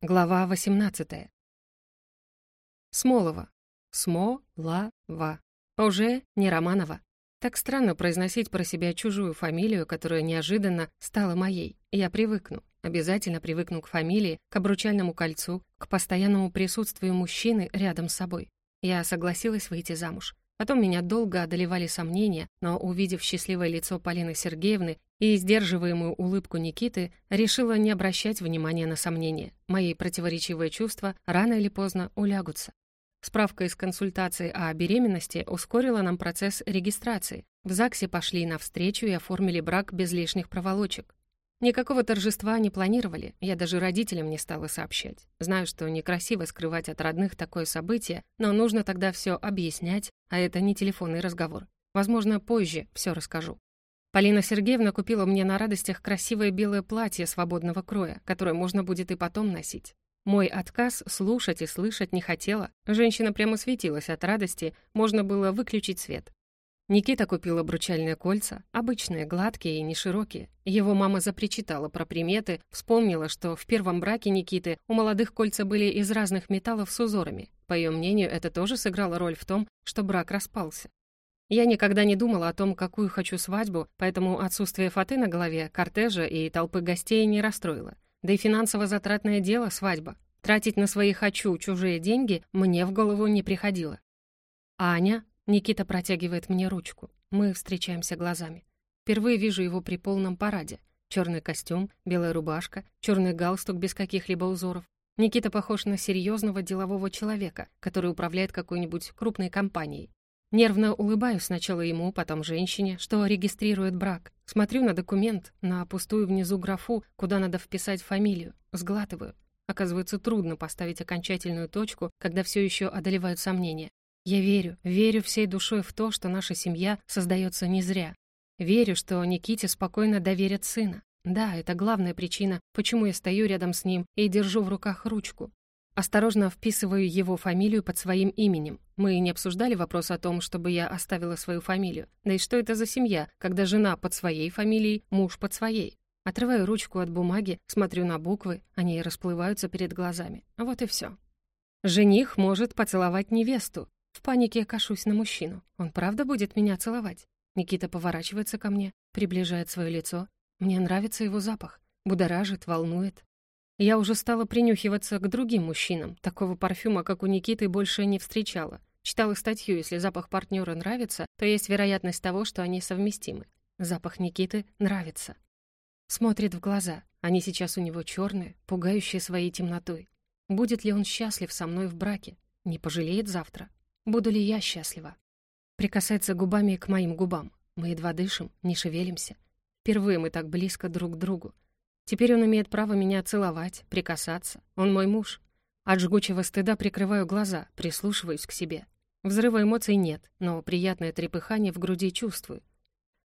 Глава 18. Смолова. Смолова. Уже не Романова. Так странно произносить про себя чужую фамилию, которая неожиданно стала моей. Я привыкну, обязательно привыкну к фамилии, к обручальному кольцу, к постоянному присутствию мужчины рядом с собой. Я согласилась выйти замуж. Потом меня долго одолевали сомнения, но, увидев счастливое лицо Полины Сергеевны и сдерживаемую улыбку Никиты, решила не обращать внимания на сомнения. Мои противоречивые чувства рано или поздно улягутся. Справка из консультации о беременности ускорила нам процесс регистрации. В ЗАГСе пошли навстречу и оформили брак без лишних проволочек. Никакого торжества не планировали, я даже родителям не стала сообщать. Знаю, что некрасиво скрывать от родных такое событие, но нужно тогда все объяснять, а это не телефонный разговор. Возможно, позже все расскажу. Полина Сергеевна купила мне на радостях красивое белое платье свободного кроя, которое можно будет и потом носить. Мой отказ слушать и слышать не хотела. Женщина прямо светилась от радости, можно было выключить свет. Никита купил обручальные кольца, обычные, гладкие и неширокие. Его мама запричитала про приметы, вспомнила, что в первом браке Никиты у молодых кольца были из разных металлов с узорами. По ее мнению, это тоже сыграло роль в том, что брак распался. Я никогда не думала о том, какую хочу свадьбу, поэтому отсутствие фаты на голове, кортежа и толпы гостей не расстроило. Да и финансово затратное дело свадьба. Тратить на свои «хочу» чужие деньги мне в голову не приходило. Аня Никита протягивает мне ручку. Мы встречаемся глазами. Впервые вижу его при полном параде. Черный костюм, белая рубашка, черный галстук без каких-либо узоров. Никита похож на серьезного делового человека, который управляет какой-нибудь крупной компанией. Нервно улыбаюсь сначала ему, потом женщине, что регистрирует брак. Смотрю на документ, на пустую внизу графу, куда надо вписать фамилию. Сглатываю. Оказывается, трудно поставить окончательную точку, когда все еще одолевают сомнения. Я верю, верю всей душой в то, что наша семья создается не зря. Верю, что Никите спокойно доверят сына. Да, это главная причина, почему я стою рядом с ним и держу в руках ручку. Осторожно вписываю его фамилию под своим именем. Мы не обсуждали вопрос о том, чтобы я оставила свою фамилию. Да и что это за семья, когда жена под своей фамилией, муж под своей? Отрываю ручку от бумаги, смотрю на буквы, они расплываются перед глазами. Вот и все. Жених может поцеловать невесту, в панике кашусь на мужчину. Он правда будет меня целовать? Никита поворачивается ко мне, приближает свое лицо. Мне нравится его запах. Будоражит, волнует. Я уже стала принюхиваться к другим мужчинам. Такого парфюма, как у Никиты, больше не встречала. Читала статью, если запах партнера нравится, то есть вероятность того, что они совместимы. Запах Никиты нравится. Смотрит в глаза. Они сейчас у него черные, пугающие своей темнотой. Будет ли он счастлив со мной в браке? Не пожалеет завтра? Буду ли я счастлива? Прикасается губами к моим губам. Мы едва дышим, не шевелимся. Впервые мы так близко друг к другу. Теперь он имеет право меня целовать, прикасаться. Он мой муж. От жгучего стыда прикрываю глаза, прислушиваюсь к себе. Взрыва эмоций нет, но приятное трепыхание в груди чувствую.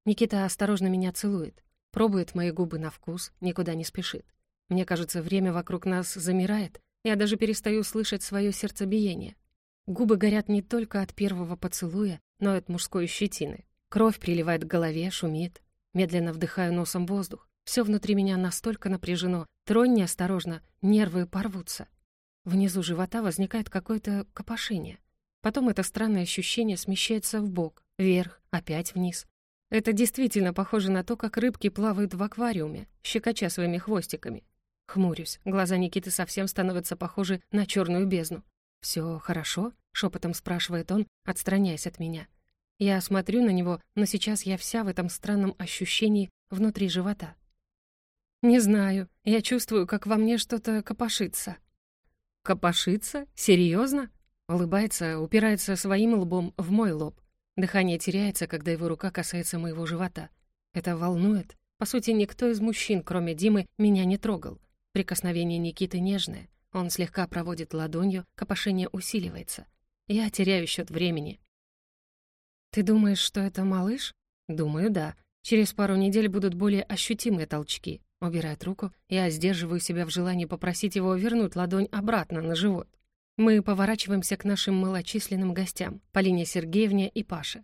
Никита осторожно меня целует, пробует мои губы на вкус, никуда не спешит. Мне кажется, время вокруг нас замирает, я даже перестаю слышать свое сердцебиение. Губы горят не только от первого поцелуя, но и от мужской щетины. Кровь приливает к голове, шумит. Медленно вдыхаю носом воздух. Все внутри меня настолько напряжено. Тронь неосторожно, нервы порвутся. Внизу живота возникает какое-то копошение. Потом это странное ощущение смещается в бок, вверх, опять вниз. Это действительно похоже на то, как рыбки плавают в аквариуме, щекоча своими хвостиками. Хмурюсь, глаза Никиты совсем становятся похожи на черную бездну. «Все хорошо?» — шепотом спрашивает он, отстраняясь от меня. Я смотрю на него, но сейчас я вся в этом странном ощущении внутри живота. «Не знаю. Я чувствую, как во мне что-то копошится». «Копошится? Серьезно?» Улыбается, упирается своим лбом в мой лоб. Дыхание теряется, когда его рука касается моего живота. Это волнует. По сути, никто из мужчин, кроме Димы, меня не трогал. Прикосновение Никиты нежное. Он слегка проводит ладонью, копошение усиливается. Я теряю счет времени. «Ты думаешь, что это малыш?» «Думаю, да. Через пару недель будут более ощутимые толчки». Убирает руку, я сдерживаю себя в желании попросить его вернуть ладонь обратно на живот. Мы поворачиваемся к нашим малочисленным гостям, Полине Сергеевне и Паше.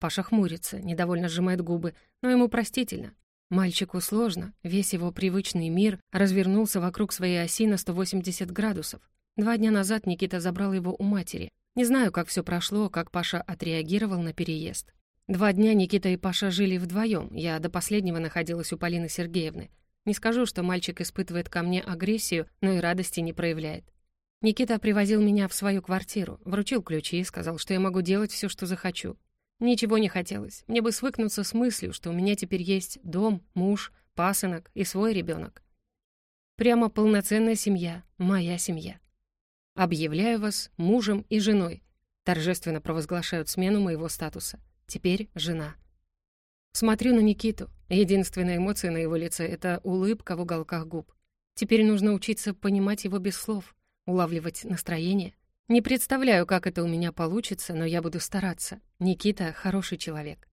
Паша хмурится, недовольно сжимает губы, но ему простительно. Мальчику сложно, весь его привычный мир развернулся вокруг своей оси на 180 градусов. Два дня назад Никита забрал его у матери. Не знаю, как все прошло, как Паша отреагировал на переезд. Два дня Никита и Паша жили вдвоем. Я до последнего находилась у Полины Сергеевны. Не скажу, что мальчик испытывает ко мне агрессию, но и радости не проявляет. Никита привозил меня в свою квартиру, вручил ключи и сказал, что я могу делать все, что захочу. Ничего не хотелось. Мне бы свыкнуться с мыслью, что у меня теперь есть дом, муж, пасынок и свой ребенок. Прямо полноценная семья, моя семья. Объявляю вас мужем и женой. Торжественно провозглашают смену моего статуса. Теперь жена. Смотрю на Никиту. Единственная эмоция на его лице — это улыбка в уголках губ. Теперь нужно учиться понимать его без слов, улавливать настроение — не представляю, как это у меня получится, но я буду стараться. Никита — хороший человек.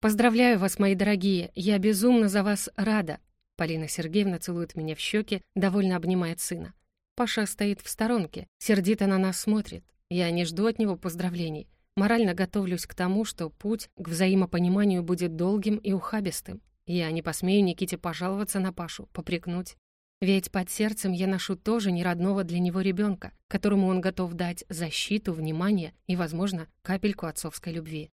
Поздравляю вас, мои дорогие, я безумно за вас рада. Полина Сергеевна целует меня в щеки, довольно обнимает сына. Паша стоит в сторонке, сердито на нас смотрит. Я не жду от него поздравлений. Морально готовлюсь к тому, что путь к взаимопониманию будет долгим и ухабистым. Я не посмею Никите пожаловаться на Пашу, попрекнуть. Ведь под сердцем я ношу тоже неродного для него ребенка, которому он готов дать защиту, внимание и, возможно, капельку отцовской любви.